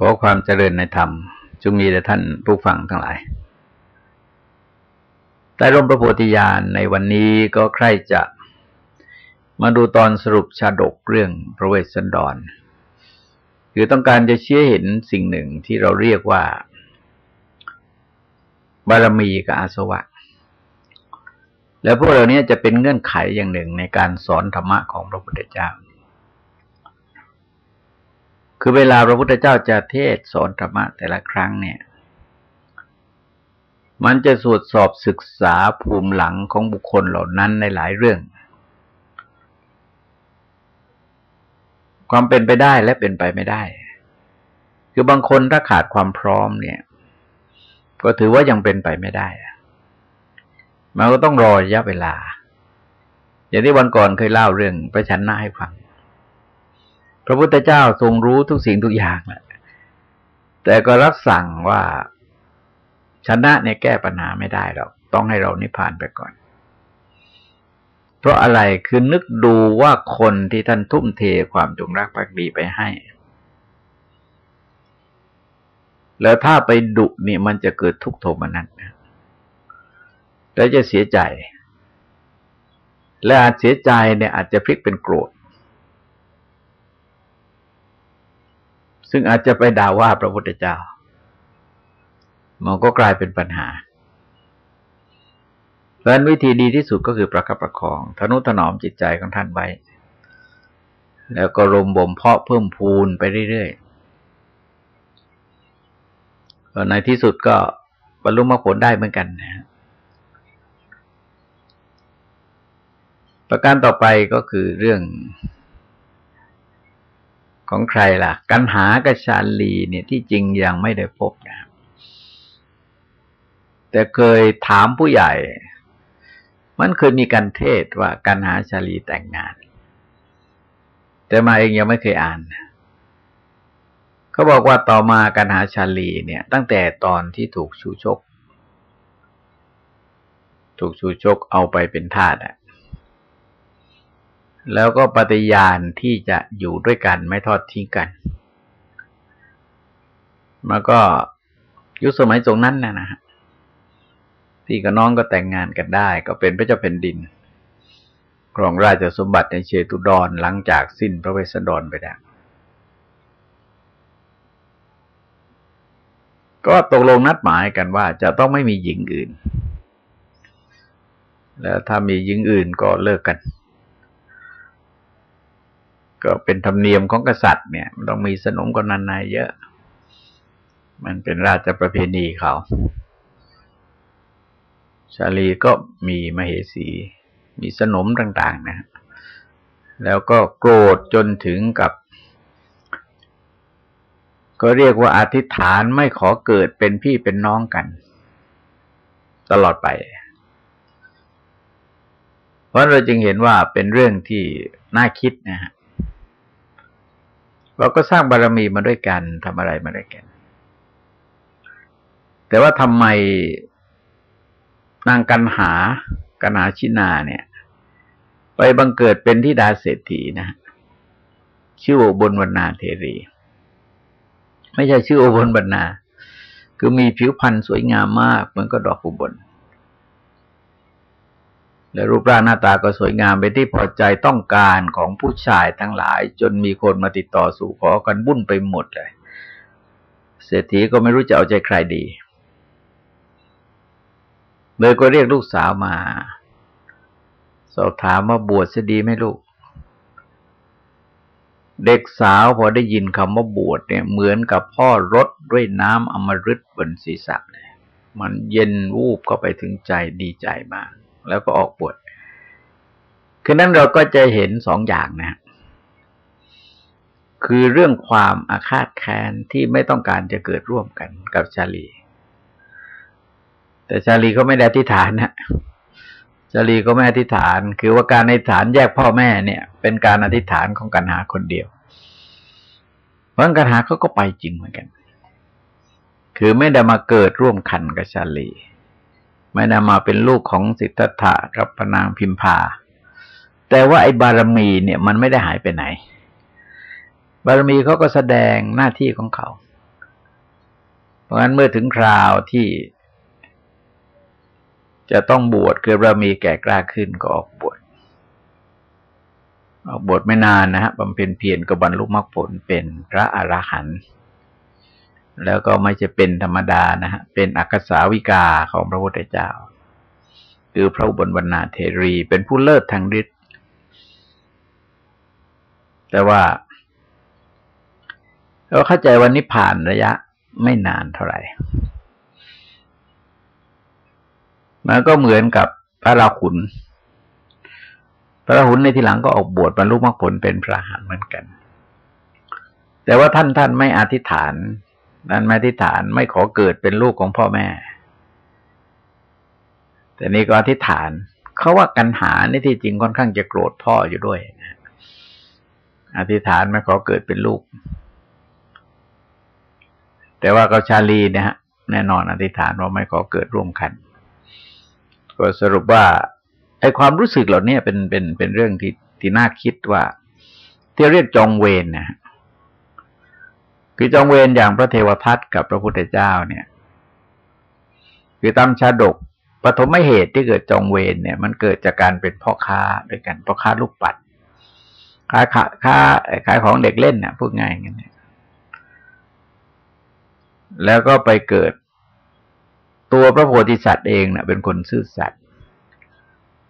ขอความเจริญในธรรมจงมีแด่ท่านผู้ฟังทั้งหลายใต้ร่มพระโพธิญาณในวันนี้ก็ใครจะมาดูตอนสรุปชาดกเรื่องพระเวสสันดร คือต้องการจะเชี้เห็นสิ่งหนึ่งที่เราเรียกว่า บารมีกับอาสวะ แล้วพวกเรานี้จะเป็นเงื่อนไขอย่างหนึ่งในการสอนธรรมะของพระพุทธเจ้า คือเวลาพระพุทธเจ้าจะเทศสอนธรรมะแต่ละครั้งเนี่ย มันจะสวดสอบศึกษาภูมิหลังของบุคคลเหล่านั้นในหลายเรื่อง ความเป็นไปได้และเป็นไปไม่ได้ คือบางคนถ้าขาดความพร้อมเนี่ย ก็ถือว่ายังเป็นไปไม่ได้ มันก็ต้องรอระยะเวลา อย่างที่วันก่อนเคยเล่าเรื่องประชันหน้าให้ฟัง พระพุทธเจ้าทรงรู้ทุกสิ่งทุกอย่างแหละแต่ก็รับสั่งว่าชนะเนี่ยแก้ปัญหาไม่ได้หรอกต้องให้เรานิพพานไปก่อน เพราะอะไรคือนึกดูว่าคนที่ท่านทุ่มเทความจงรักภักดีไปให้ แล้วถ้าไปดุนี่มันจะเกิดทุกขโทมนัสแล้วจะเสียใจ และอาจเสียใจเนี่ยอาจจะพลิกเป็นโกรธ ซึ่งอาจจะไปด่าว่าพระพุทธเจ้า มันก็กลายเป็นปัญหาเพราะนั้นวิธีดีที่สุดก็คือประคับประคอง ทนุถนอมจิตใจของท่านไว้ แล้วก็รมบ่มเพาะเพิ่มพูนไปเรื่อยๆในที่สุดก็บรรลุมรรคผลได้เหมือนกันนะประการต่อไปก็คือเรื่อง ของใครล่ะ กันหากชาลีเนี่ยที่จริงยังไม่ได้พบนะแต่เคยถามผู้ใหญ่ มันเคยมีการเทศว่ากันหาชาลีแต่งงาน แต่มาเองยังไม่เคยอ่านเขาบอกว่าต่อมากันหาชาลีเนี่ย ตั้งแต่ตอนที่ถูกชูชก ถูกชูชกเอาไปเป็นทาสอะ แล้วก็ปฏิญาณที่จะอยู่ด้วยกันไม่ทอดทิ้งกันมาก็ยุคสมัยตรงนั้นนะนะฮะพี่กับน้องก็แต่งงานกันได้ ก็เป็นพระเจ้าแผ่นดินครองราชสมบัติในเชตุดรหลังจากสิ้นพระเวสสันดรไปแล้วก็ตกลงนัดหมายกันว่าจะต้องไม่มีหญิงอื่น แล้วถ้ามีหญิงอื่นก็เลิกกัน ก็เป็นธรรมเนียมของกษัตริย์เนี่ยต้องมีสนมกนันนายเยอะ มันเป็นราชประเพณีเขา ชาลีก็มีมเหสี มีสนมต่าง ๆ นะ แล้วก็โกรธจนถึงกับ ก็เรียกว่าอธิษฐานไม่ขอเกิดเป็นพี่เป็นน้องกัน ตลอดไปเพราะเราจึงเห็นว่าเป็นเรื่องที่น่าคิดนะฮะ เราก็สร้างบารรมีมาด้วยกันทำอะไรมาด้วยกัน แต่ว่าทำไมนางกันหากันหาชินาเนี่ย ไปบังเกิดเป็นที่ดาเศรษฐีนะชื่อโอบนวรรณาเทรี ไม่ใช่ชื่อโอบนวรรณาคือมีผิวพรรณสวยงามมากเหมือนกับดอกอุบล และรูปร่างหน้าตาก็สวยงามเป็นที่พอใจต้องการของผู้ชายทั้งหลาย จนมีคนมาติดต่อสู่ขอกันบุ่นไปหมดเลย เศรษฐีก็ไม่รู้จะเอาใจใครดี เลยก็เรียกลูกสาวมา สอบถามว่าบวชจะดีไหมลูก เด็กสาวพอได้ยินคำว่าบวชเนี่ยเหมือนกับพ่อรดด้วยน้ำอมฤตบนศีรษะเลยมันเย็นวูบเข้าไปถึงใจดีใจมาก แล้วก็ออกบวชคือนั้นเราก็จะเห็นสองอย่างนะ คือเรื่องความอาฆาตแค้นที่ไม่ต้องการจะเกิดร่วมกันกับชาลี แต่ชาลีก็ไม่ได้อธิษฐานนะชาลีก็ไม่อธิษฐาน คือว่าการอธิษฐานแยกพ่อแม่เนี่ย เป็นการอธิษฐานของกันหาคนเดียวเพราะกันหาเขาก็ไปจริงเหมือนกัน คือไม่ได้มาเกิดร่วมขันกับชาลี ไม่ได้มาเป็นลูกของสิทธัตถะกับพนางพิมพา แต่ว่าไอ้บารมีเนี่ยมันไม่ได้หายไปไหน บารมีเขาก็แสดงหน้าที่ของเขา เพราะงั้นเมื่อถึงคราวที่จะต้องบวชเกิดเรมีแก่กล้าขึ้นก็ออกบวชออกบวชไม่นานนะฮะบำเพ็ญเพียรก็บรรลุมรรคผลเป็นพระอรหันต์ แล้วก็ไม่จะเป็นธรรมดานะฮะเป็นอักษาวิกาของพระพุทธเจ้า คือพระอุบลวรรณาเทรีเป็นผู้เลิศทางฤทธิ์แต่ว่าเราเข้าใจวันนี้ผ่านระยะไม่นานเท่าไหร่มันก็เหมือนกับพระราหุลพระราหุลในทีหลังก็ออกบวชบรรลุมรรคผลเป็นพระหันเหมือนกัน แต่ว่าท่านท่านไม่อธิษฐาน นั้นไม่อธิฐานไม่ขอเกิดเป็นลูกของพ่อแม่ แต่นี่ก็อธิษฐานเขาว่ากันหานี่ที่จริงค่อนข้างจะโกรธพ่ออยู่ด้วยอธิษฐานไม่ขอเกิดเป็นลูก แต่ว่าเขาชาลีนี่ยฮะแน่นอนอธิษฐานว่าไม่ขอเกิดร่วมกันก็สรุปว่าไอ้ความรู้สึกเหล่านี้เป็นเป็นเป็นเรื่องที่ที่น่าคิดว่าที่เรียกจองเวรนะ คือจองเวรอย่างพระเทวทัตกับพระพุทธเจ้าเนี่ย คือตามชาดกปฐมเหตุที่เกิดจองเวรเนี่ย มันเกิดจากการเป็นพ่อค้าด้วยกันพ่อค้าลูกปัดขายขาค้าขายของเด็กเล่นเนี่ยพูดง่ายอย่างนี้แล้วก็ไปเกิดตัวพระโพธิสัตว์เองเนะ่ะ เป็นคนซื่อสัตย์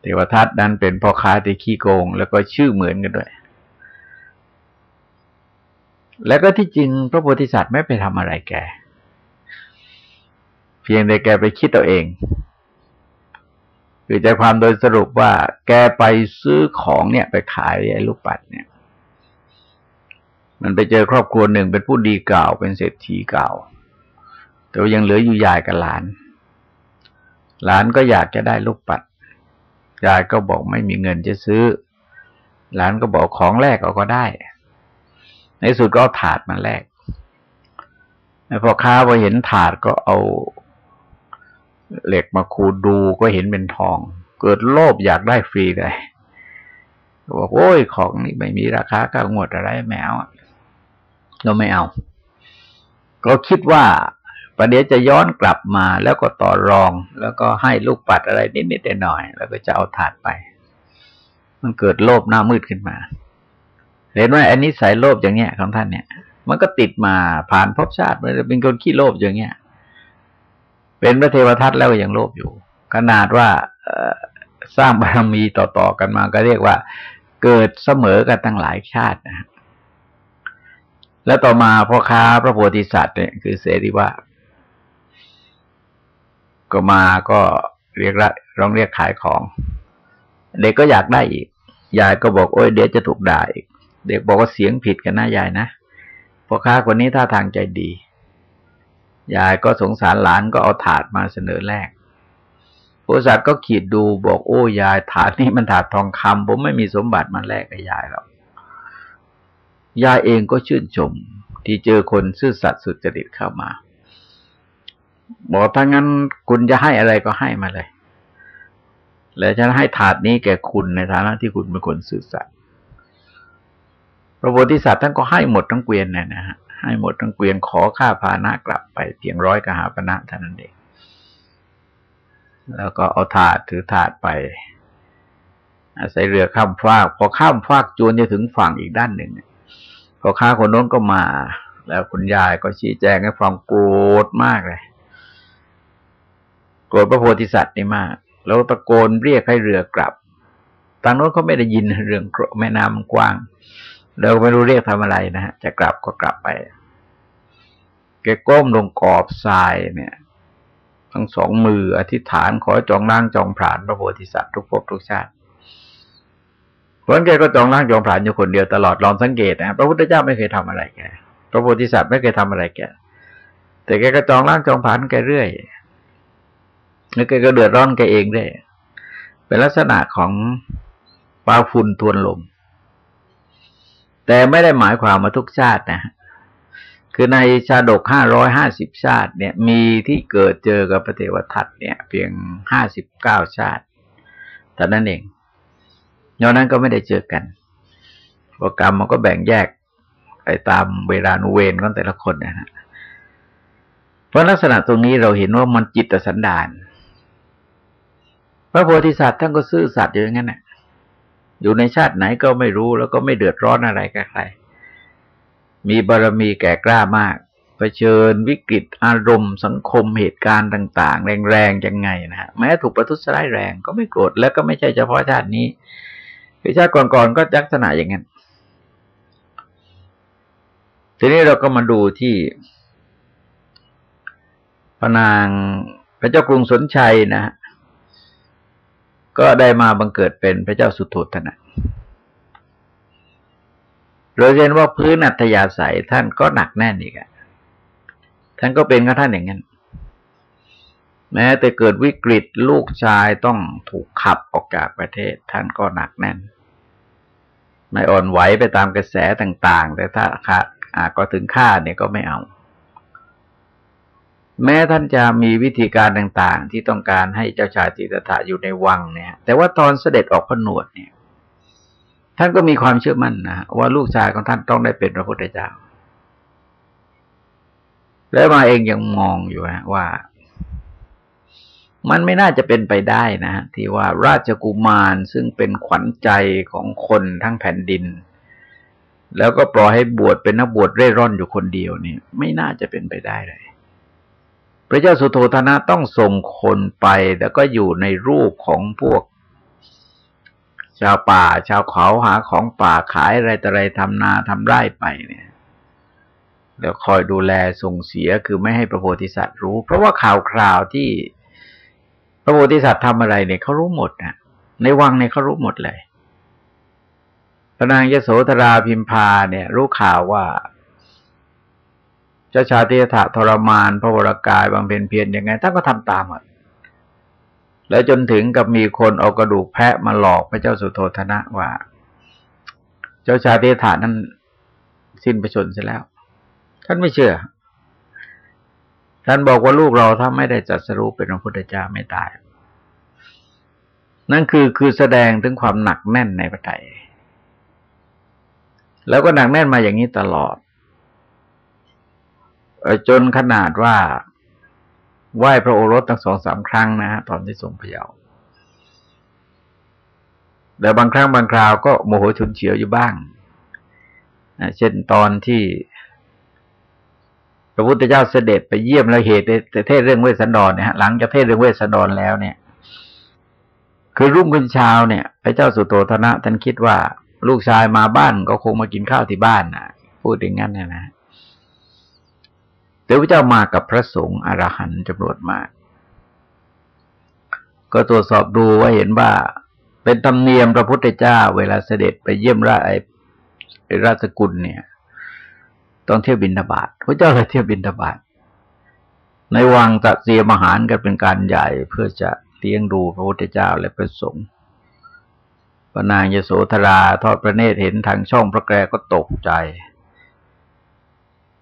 เทวทัตนั้นเป็นพ่อค้าที่ขี้โกง แล้วก็ชื่อเหมือนกันด้วย แล้วก็ที่จริงพระโพธิสัตว์ไม่ไปทำอะไรแก เพียงแต่แกไปคิดตัวเองคือใจความโดยสรุปว่า แกไปซื้อของเนี่ยไปขายไอ้ลูกปัดเนี่ย มันไปเจอครอบครัวหนึ่งเป็นผู้ดีเก่า เป็นเศรษฐีเก่า แต่ว่ายังเหลืออยู่ยายกับหลาน หลานก็อยากจะได้ลูกปัดยายก็บอกไม่มีเงินจะซื้อ หลานก็บอกของแรกเอาก็ได้ ในสุดก็เอาถาดมาแลกพอค้าพอเห็นถาดก็เอาเหล็กมาขูดดูก็เห็นเป็นทอง เกิดโลภอยากได้ฟรีเลยบอกโอ้ยของนี่ไม่มีราคาก้าหมดอะไรแมวเราไม่เอา ก็คิดว่าประเดี๋ยวจะย้อนกลับมาแล้วก็ต่อรองแล้วก็ให้ลูกปัดอะไรนิดๆหน่อยๆแล้วก็จะเอาถาดไป มันเกิดโลภหน้ามืดขึ้นมา เห็นว่าอันนี้สายโลภอย่างเงี้ยของท่านเนี่ย มันก็ติดมาผ่านภพชาติมันเป็นคนขี้โลภอย่างเงี้ย เป็นพระเทวทัตแล้วยังโลภอยู่ ขนาดว่าสร้างบารมีต่อๆกันมาก็เรียกว่า เกิดเสมอกันตั้งหลายชาตินะแล้วต่อมาพ่อค้าพระโพธิสัตว์เนี่ยคือเสรีว่าก็มาก็เรียกละร้องเรียกขายของ เด็กก็อยากได้อีกยายก็บอกโอ้ยเดี๋ยวจะถูกด่าอีก เด็กบอกว่าเสียงผิดกันนะยายนะพ่อค้าคนนี้ท่าทางใจดี ยายก็สงสารหลานก็เอาถาดมาเสนอแรกบริษัทก็ขีดดูบอกโอ้ยายถาดนี้มันถาดทองคำผมไม่มีสมบัติมาแลกกับยายหรอกยายเองก็ชื่นชม ที่เจอคนซื่อสัตย์สุจริตเข้ามา บอกถ้างั้นคุณจะให้อะไรก็ให้มาเลย แล้วฉันให้ถาดนี้แก่คุณในฐานะที่คุณเป็นคนซื่อสัตย์ พระโพธิสัตว์ท่านก็ให้หมดทั้งเกวียนนะฮะให้หมดทั้งเกวียนขอค่าพานะกลับไปเพียงร้อยกหาปณะเท่านั้นเอง แล้วก็เอาถาดถือถาดไป อาศัยเรือข้ามฟาก พอข้ามฟากจวนจะถึงฝั่งอีกด้านหนึ่งพอข้าคนโน้นก็มา แล้วคุณยายก็ชี้แจงให้ฟังโกรธมากเลยโกรธพระโพธิสัตว์นี่มาก แล้วตะโกนเรียกให้เรือกลับทางโน้นเขาไม่ได้ยินเรื่องแม่น้ำมันกว้าง เราไม่รู้เรียกทำอะไรนะฮะจะกลับก็กลับไปแกก้มลงกอบทรายเนี่ย ทั้งสองมืออธิษฐานขอจองร่างจองผานพระโพธิสัตว์ทุกภพทุกชาติเพราะแกก็จองร่างจองผานอยู่คนเดียวตลอดลองสังเกตนะพระพุทธเจ้าไม่เคยทำอะไรแกพระโพธิสัตว์ไม่เคยทำอะไรแกแต่แกก็จองร่างจองผานแกเรื่อยแล้วแกก็เดือดร้อนแกเองได้เป็นลักษณะของปลาฝุ่นทวนลม แต่ไม่ได้หมายความมาทุกชาตินะคือในชาดกห้าร้อยห้าสิบชาติ เนี่ย มีที่เกิดเจอกับพระเทวทัตเนี่ย เพียงห้าสิบเก้าชาติแต่นั้นเองยอนั้นก็ไม่ได้เจอกันปรกรรมมันก็แบ่งแยกไปตามเวลานุเวนของแต่ละคนนะฮะเพราะลักษณะตรงนี้เราเห็นว่ามันจิตสันดาน พระโพธิสัตว์ท่านก็ซื่อสัตย์อยู่อย่างนั้นแหละ อยู่ในชาติไหนก็ไม่รู้แล้วก็ไม่เดือดร้อนอะไรกับใคร มีบารมีแก่กล้ามากเผชิญวิกฤตอารมณ์สังคมเหตุการณ์ต่าง ๆ แรงๆยังไงนะฮะแม้ถูกประทุษร้ายแรงก็ไม่โกรธแล้วก็ไม่ใช่เฉพาะชาตินี้คือชาติก่อนๆก็ลักษณะอย่างนั้นทีนี้เราก็มาดูที่พนางพระเจ้ากรุงสนชัยนะฮะ ก็ได้มาบังเกิดเป็นพระเจ้าสุโธทนะเราเห็นว่าพื้นอัตยาศัยท่านก็หนักแน่นอีกอะท่านก็เป็นกับท่านอย่างนั้น แม้แต่เกิดวิกฤตลูกชายต้องถูกขับออกจากประเทศ ท่านก็หนักแน่น ไม่อ่อนไหวไปตามกระแสต่าง ๆ แต่ถ้าขาดก็ถึงฆ่าเนี่ยก็ไม่เอา แม้ท่านจะมีวิธีการต่างๆ ที่ต้องการให้เจ้าชายจิตตถะอยู่ในวังเนี่ย แต่ว่าตอนเสด็จออกพนวดเนี่ย ท่านก็มีความเชื่อมั่นนะว่าลูกชายของท่านต้องได้เป็นพระพุทธเจ้า แล้วมาเองยังมองอยู่ว่า มันไม่น่าจะเป็นไปได้นะที่ว่าราชกุมารซึ่งเป็นขวัญใจของคนทั้งแผ่นดิน แล้วก็ปล่อยให้บวชเป็นนักบวชเร่ร่อนอยู่คนเดียวเนี่ย ไม่น่าจะเป็นไปได้เลย พระเจ้าสุโธธนะต้องส่งคนไปแล้วก็อยู่ในรูปของพวก ชาวป่า ชาวเขาหาของป่าขายอะไรต่ออะไรทำนาทำไร่ไปเนี่ยแล้วคอยดูแลส่งเสียคือไม่ให้พระโพธิสัตว์รู้ เพราะว่าข่าวคราวที่พระโพธิสัตว์ทำอะไรเนี่ยเขารู้หมดนะในวังเนี่ยเขารู้หมดเลยพระนางยโสธราพิมพาเนี่ย รู้ข่าวว่า เจ้าชาติถะทรมาน พระวรากายบางเพนเพียรยังไงท่านก็ทำตามหมดแล้วจนถึงกับมีคนเอากระดูกแพะมาหลอกพระเจ้าสุโธธนะว่า เจ้าชาติถานั้นสิ้นประชนเสียแล้ว ท่านไม่เชื่อ ท่านบอกว่าลูกเราถ้าไม่ได้จัดสรุปเป็นพระพุทธเจ้าไม่ตาย นั่นคือคือแสดงถึงความหนักแน่นในพระไตรแล้วก็หนักแน่นมาอย่างนี้ตลอด จนขนาดว่าไหว้พระโอรสตั้งสองสามครั้งนะฮะตอนที่ทรงพยาวแต่บางครั้งบางคราวก็โมโหชุนเฉียวอยู่บ้างเช่นตอนที่ พระพุทธเจ้าเสด็จไปเยี่ยมแล้วเหตุเทศเรื่องเวสสันดรเนี่ยหลังจากเทศเรื่องเวสสันดรแล้วเนี่ย คือรุ่งขึ้นเช้าเนี่ยพระเจ้าสุโธธนะท่านคิดว่า ลูกชายมาบ้านก็คงมากินข้าวที่บ้านนะพูดอย่างนั้นนะนะ แต่พระเจ้ามากับพระสงฆ์อรหันต์จำนวนมาก ก็ตรวจสอบดูว่าเห็นว่า เป็นธรรมเนียมพระพุทธเจ้า เวลาเสด็จไปเยี่ยมราชราชกุลเนี่ย ต้องเที่ยวบินทบาทพระเจ้าเลยเที่ยวบินทบาทในวังตัดเสียมหารกันเป็นการใหญ่เพื่อจะเลี้ยงดูพระพุทธเจ้าและพระสงฆ์พระนางยโสธราทอดพระเนตรเห็นทางช่องพระแกรก็ตกใจ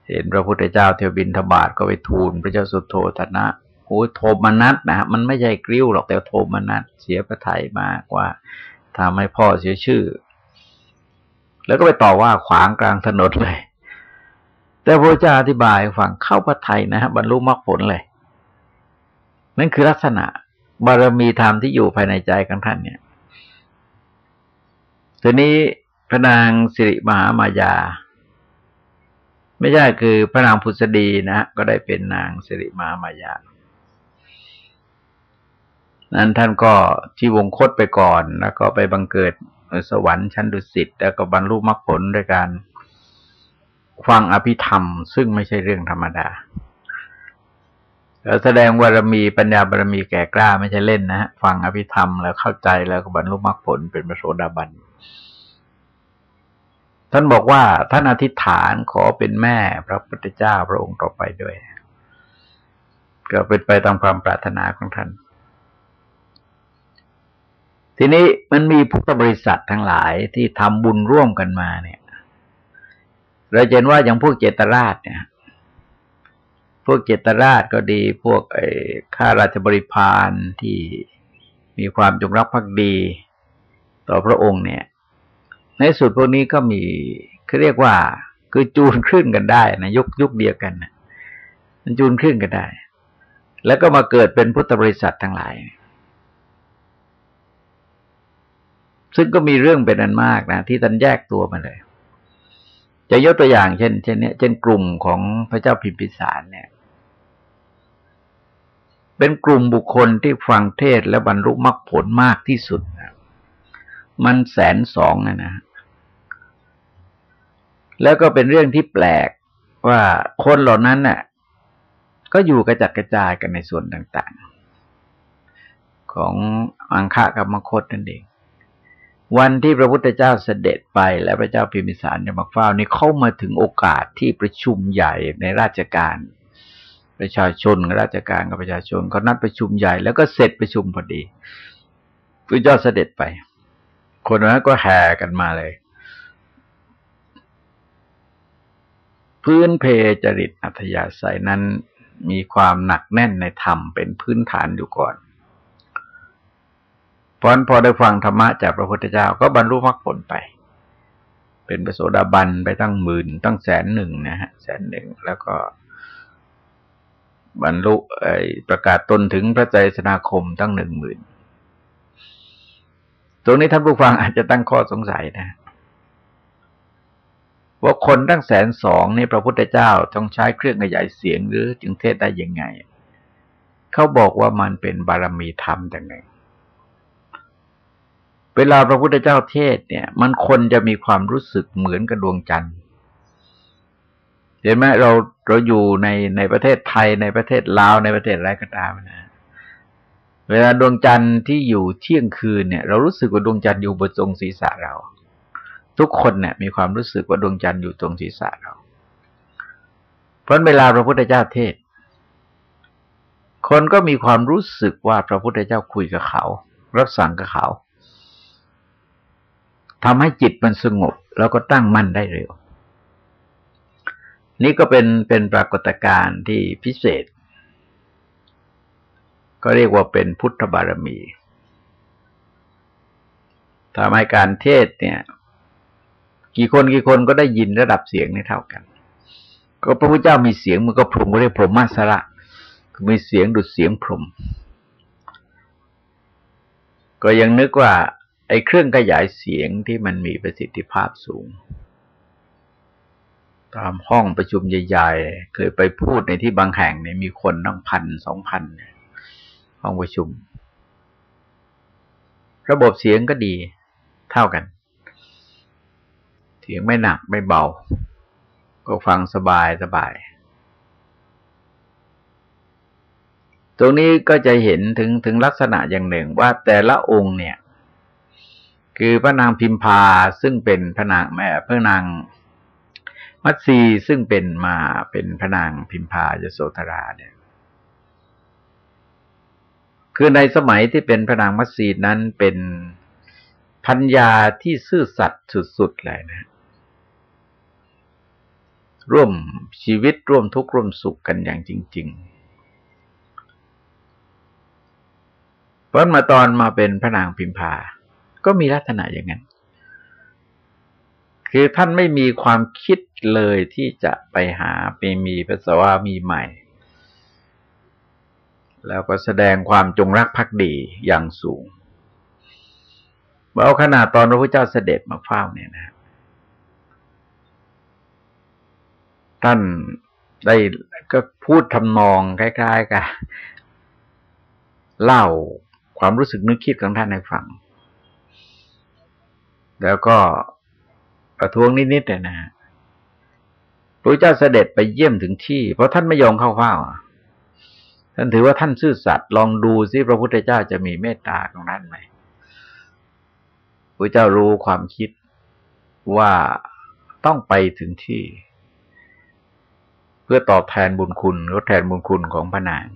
เห็นพระพุทธเจ้าเทวบินทบาทก็ไปทูลพระเจ้าสุโธธนะโอ้โทมนัสนะมันไม่ใช่กริ้วหรอกแต่โทมนัสเสียพระทัยมากว่าทำให้พ่อเสียชื่อ แล้วก็ไปต่อว่าขวางกลางถนนเลย แต่พระเจ้าอธิบายฟังเข้าพระไทยนะฮะบรรลุมรรคผลเลย นั่นคือลักษณะบารมีธรรมที่อยู่ภายในใจของท่านเนี่ยทีนี้พระนางสิริมหามายา ไม่ใช่คือพระนางพุทธดีนะก็ได้เป็นนางสิริมหามายานั้นท่านก็ที่วงคตไปก่อน แล้วก็ไปบังเกิดสวรรค์ชั้นดุสิตแล้วก็บรรลุมรรคผลด้วยการฟังอภิธรรม ซึ่งไม่ใช่เรื่องธรรมดาแสดงบารมีปัญญาบารมีแก่กล้าไม่ใช่เล่นนะฮะฟังอภิธรรมแล้วเข้าใจแล้วก็บรรลุมรรคผลเป็นพระโสดาบัน ท่านบอกว่าท่านอธิษฐานขอเป็นแม่พระพุทธเจ้าพระองค์ต่อไปด้วย ก็เป็นไปตามความปรารถนาของท่าน ทีนี้มันมีพุทธบริษัททั้งหลายที่ทำบุญร่วมกันมาเนี่ย เราเห็นว่าอย่างพวกเจตราชเนี่ย พวกเจตราชก็ดี พวกไอ้ข้าราชบริพารที่มีความจงรักภักดี ต่อพระองค์เนี่ย ในสุดพวกนี้ก็มีเขาเรียกว่า คือจูนคลื่นกันได้นะยุคยุคเดียวกันนะมันจูนคลื่นกันได้ แล้วก็มาเกิดเป็นพุทธบริษัททั้งหลาย ซึ่งก็มีเรื่องเป็นอันมากนะที่ท่านแยกตัวมาเลย จะยกตัวอย่างเช่นเช่นเนี้ยเช่นกลุ่มของพระเจ้าพิมพิสารเนี่ย เป็นกลุ่มบุคคลที่ฟังเทศและบรรลุมรรคผลมากที่สุดนะ มันแสนสองนะนะ แล้วก็เป็นเรื่องที่แปลกว่าคนเหล่านั้นน่ะ ก็อยู่กระจัดกระจายกันในส่วนต่างๆ ของอังคะกับมคตนั่นเอง วันที่พระพุทธเจ้าเสด็จไปและพระเจ้าพิมิสารจะมาเฝ้านี่เข้ามาถึงโอกาสที่ประชุมใหญ่ในราชการ ประชาชนราชการกับประชาชนเขานัดประชุมใหญ่แล้วก็เสร็จประชุมพอดีพระเจ้าเสด็จไป คนนั้นก็แห่กันมาเลย พื้นเพจริตอัธยาศัยนั้นมีความหนักแน่นในธรรมเป็นพื้นฐานอยู่ก่อนพราะพอได้ฟังธรรมะจากพระพุทธเจ้าก็บรรลุมรรคผลไป เป็นประโสดาบันไปตั้งหมื่นตั้งแสนหนึ่งนะฮะแสนหนึ่งแล้วก็บรรลุประกาศตนถึงพระใจสนาคมตั้งหนึ่งหมื่น ตรงนี้ท่านผู้ฟังอาจจะตั้งข้อสงสัยนะ ว่าคนตั้งแสนสองนี่พระพุทธเจ้าต้องใช้เครื่องขยายเสียงหรือจึงเทศได้ยังไง เขาบอกว่ามันเป็นบารมีธรรมอย่างหนึ่งเวลาพระพุทธเจ้าเทศเนี่ย มันคนจะมีความรู้สึกเหมือนกับดวงจันทร์เห็นไหมเราเราอยู่ในในประเทศไทยในประเทศลาวในประเทศอะไรก็ตามนะ เวลาดวงจันทร์ที่อยู่เที่ยงคืนเนี่ย เรารู้สึกว่าดวงจันทร์อยู่บนทรงศีรษะเรา ทุกคนเนี่ยมีความรู้สึกว่าดวงจันทร์อยู่ตรงศีรษะเรา เพราะเวลาพระพุทธเจ้าเทศ คนก็มีความรู้สึกว่าพระพุทธเจ้าคุยกับเขา รับสั่งกับเขาทำให้จิตมันสงบ แล้วก็ตั้งมั่นได้เร็ว นี่ก็เป็นเป็นปรากฏการณ์ที่พิเศษ ก็เรียกว่าเป็นพุทธบารมีทำให้การเทศเนี่ย กี่คนกี่คนก็ได้ยินระดับเสียงนี้เท่ากัน ก็พระพุทธเจ้ามีเสียงมันก็พรมก็เรียกพรหมาสระมีเสียงดุดเสียงพรมก็ยังนึกว่า ไอ้เครื่องขยายเสียงที่มันมีประสิทธิภาพสูง ตามห้องประชุมใหญ่ๆ เคยไปพูดในที่บางแห่งเนี่ยมีคนตั้งพันสองพัน ห้องประชุม ระบบเสียงก็ดีเท่ากัน เสียงไม่หนักไม่เบา ก็ฟังสบายสบาย ตรงนี้ก็จะเห็นถึงถึงลักษณะอย่างหนึ่งว่าแต่ละองค์เนี่ย คือพระนางพิมพาซึ่งเป็นพระนางแม่พระนางมัตสีซึ่งเป็นมาเป็นพระนางพิมพายโสธราเนี่ย คือในสมัยที่เป็นพระนางมัตสีนั้นเป็นพัญญาที่ซื่อสัตย์สุดๆเลยนะ ร่วมชีวิตร่วมทุกข์ร่วมสุขกันอย่างจริง ๆพราะมาตอนมาเป็นพระนางพิมพา ก็มีลักษณะอย่างนั้น คือท่านไม่มีความคิดเลยที่จะไปหาไปมีภาษาวามีใหม่ แล้วก็แสดงความจงรักภักดีอย่างสูงเอาขนาดตอนพระพุทธเจ้าเสด็จมาเฝ้าเนี่ยนะ ท่านได้ก็พูดทำนองคล้ายๆกันเล่าความรู้สึกนึกคิดของท่านให้ฟัง แล้วก็ประท้วงนิดๆเลยนะพระเจ้าเสด็จไปเยี่ยมถึงที่ เพราะท่านไม่ยอมเข้าเฝ้า ท่านถือว่าท่านซื่อสัตย์ลองดูซิพระพุทธเจ้าจะมีเมตตาของท่านไหมพระเจ้ารู้ความคิดว่าต้องไปถึงที่ เพื่อตอบแทนบุญคุณทดแทนบุญคุณของพระนาง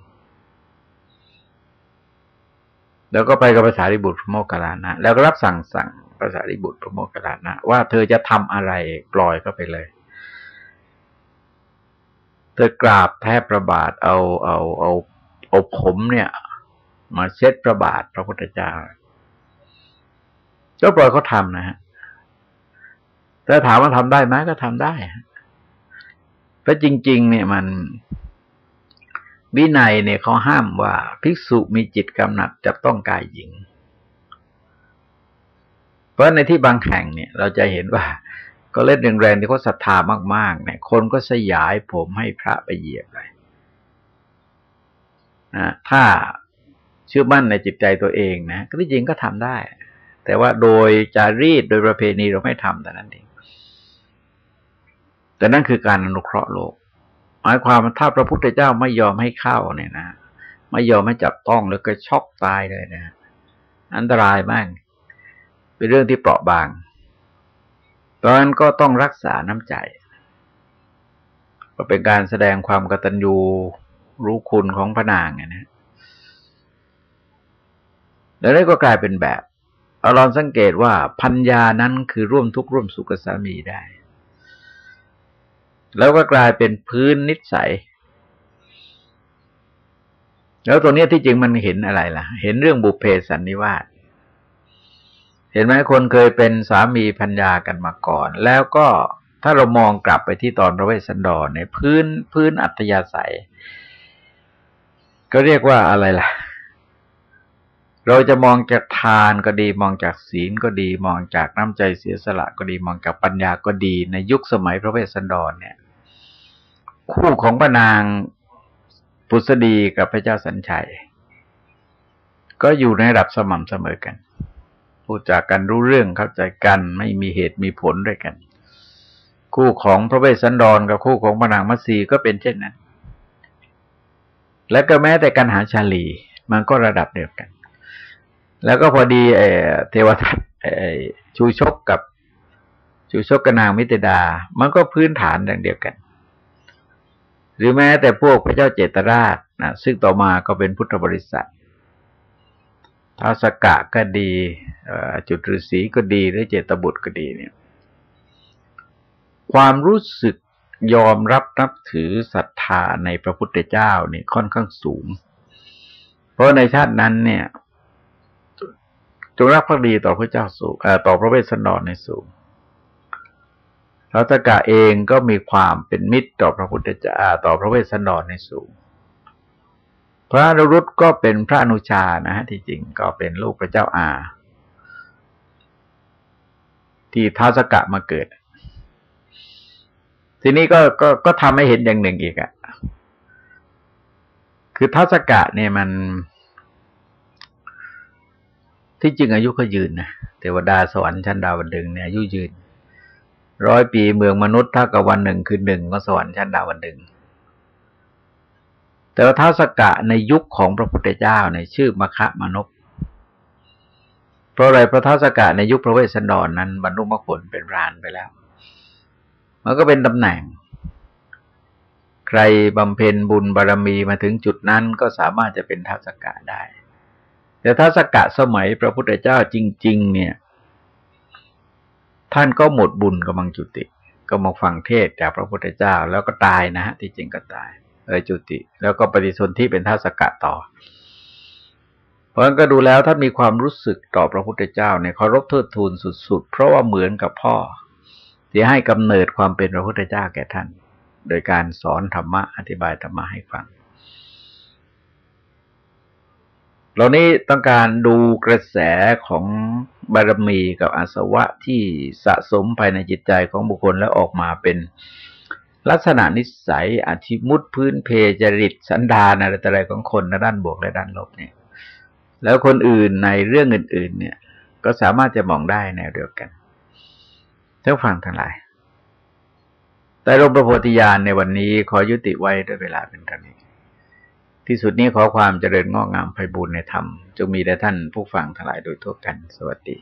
แล้วก็ไปกับภาษาริบุตรพระโมคคัลลานะ แล้วก็รับสั่งสั่งภาษาริบุตรพระโมคคัลลานะ ว่าเธอจะทำอะไรปล่อยก็ไปเลย เธอกราบแทบประบาทเอาเอาเอาเอาผมเนี่ย มาเช็ดประบาทพระพุทธเจ้าก็ปล่อยเขาทำนะฮะแต่ถามว่าทำได้ไหมก็ทำได้เพราะจริง ๆ เนี่ยมันวินัยเนี่ยเขาห้ามว่า ภิกษุมีจิตกำหนัดจะต้องกายหญิง เพราะในที่บางแห่งเนี่ย เราจะเห็นว่า ก็เล่นแรงๆที่เขาศรัทธามากๆเนี่ยคนก็สยายผมให้พระไปเหยียบเลยนะถ้าเชื่อมั่นในจิตใจตัวเองนะก็ที่จริงก็ทำได้ แต่ว่าโดยจารีตโดยประเพณีเราไม่ทำแต่นั้นเองแต่นั่นคือการอนุเคราะห์โลก หมายความว่าถ้าพระพุทธเจ้าไม่ยอมให้เข้าเนี่ยนะไม่ยอมให้จับต้องแล้วก็ช็อกตายเลยนะ อันตรายมาก เป็นเรื่องที่เปราะบาง ตอนนั้นก็ต้องรักษาน้ำใจ ก็เป็นการแสดงความกตัญญูรู้คุณของพระนางไงนะแล้วนี่ก็กลายเป็นแบบเอาลองสังเกตว่าพัญญานั้นคือร่วมทุกข์ร่วมสุขกับสามีได้ แล้วก็กลายเป็นพื้นนิสัย แล้วตัวนี้ที่จริงมันเห็นอะไรล่ะ เห็นเรื่องบุพเพสันนิวาส เห็นไหมคนเคยเป็นสามีพัญญากันมาก่อน แล้วก็ถ้าเรามองกลับไปที่ตอนพระเวสสันดรในพื้นพื้นอัตยาศัย ก็เรียกว่าอะไรล่ะ เราจะมองจากทานก็ดี มองจากศีลก็ดี มองจากน้ำใจเสียสละก็ดี มองจากปัญญาก็ดี ในยุคสมัยพระเวสสันดรเนี่ย คู่ของพระนางปุษดีกับพระเจ้าสัญชัย ก็อยู่ในระดับสม่ำเสมอกัน พูดจากกันรู้เรื่องเข้าใจกันไม่มีเหตุมีผลด้วยกัน คู่ของพระเวสสันดรกับคู่ของพระนางมัสีก็เป็นเช่นนั้น และก็แม้แต่กันหาชาลี มันก็ระดับเดียวกัน แล้วก็พอดีเอเทวทัตชูชกกับชูชกกับนางมิตรดา มันก็พื้นฐานอย่างเดียวกัน หรือแม้แต่พวกพระเจ้าเจตราชนะซึ่งต่อมาก็เป็นพุทธบริษัทท้าสกะก็ดี จุดฤาษีก็ดีหรือเจตบุตรก็ดีเนี่ย ความรู้สึกยอมรับนับถือศรัทธาในพระพุทธเจ้านี่ค่อนข้างสูง เพราะในชาตินั้นเนี่ยจงรักภักดีต่อพระเจ้าสูงต่อพระเวสสันดรในสูงรัตกะเองก็มีความเป็นมิตรต่อพระพุทธเจ้าต่อพระเวสสันดรในสูง พระนรุตก็เป็นพระอนุชานะฮะที่จริงก็เป็นลูกพระเจ้าอา ที่ท้าสกะมาเกิด ทีนี้ก็ก็ก็ทำให้เห็นอย่างหนึ่งอีกอะคือท้าสกะเนี่ยมัน ที่จริงอายุก็ยืนนะเทวดาสวรรค์ชั้นดาวดึงเนี่ยอายุยืนร้อยปีเมืองมนุษย์ถ้ากับวันหนึ่งคือหนึ่งก็สวรรค์ชั้นดาวดึงแต่ว่าท้าสกะในยุคของพระพุทธเจ้าในชื่อมคะมนุษย์ เพราะอะไรพระท้าสกะในยุคพระเวสสันดรนนั้นบรรลุมรรคผลเป็นรานไปแล้ว มันก็เป็นตำแหน่ง ใครบำเพ็ญบุญบารรมีมาถึงจุดนั้นก็สามารถจะเป็นท้าสกะได้ แต่ถ้าสกัดสมัยพระพุทธเจ้าจริง ๆ เนี่ย ท่านก็หมดบุญกำลังจุติ ก็มาฟังเทศจากพระพุทธเจ้าแล้วก็ตายนะฮะที่จริงก็ตาย เออจุติ แล้วก็ปฏิสนธิเป็นท่าสกัดต่อ เพราะงั้นก็ดูแล้วท่านมีความรู้สึกต่อพระพุทธเจ้าเนี่ยเคารพเทิดทูนสุด ๆ เพราะว่าเหมือนกับพ่อ ที่ให้กำเนิดความเป็นพระพุทธเจ้าแก่ท่าน โดยการสอนธรรมะอธิบายธรรมะให้ฟังเหล่านี้ต้องการดูกระแสของบารมีกับอาสวะที่สะสมภายในจิตใจของบุคคลแล้วออกมาเป็นลักษณะนิสัยอธิมุตพื้นเพจริตสันดานอะไรต่ออะไรของคนในด้านบวกและด้านลบเนี่ย แล้วคนอื่นในเรื่องอื่น ๆ เนี่ย ก็สามารถจะมองได้ในเดียวกันท่าฟังทั้งหลาย แต่รมประโพธิญาณในวันนี้ขอยุติไว้ด้วยเวลาเป็นเท่านี้ ที่สุดนี้ขอความเจริญงอกงามไพบูรณในธรรมจงมีแด่ท่านผู้ฟังทั้งหลายโดยทั่วกัน สวัสดี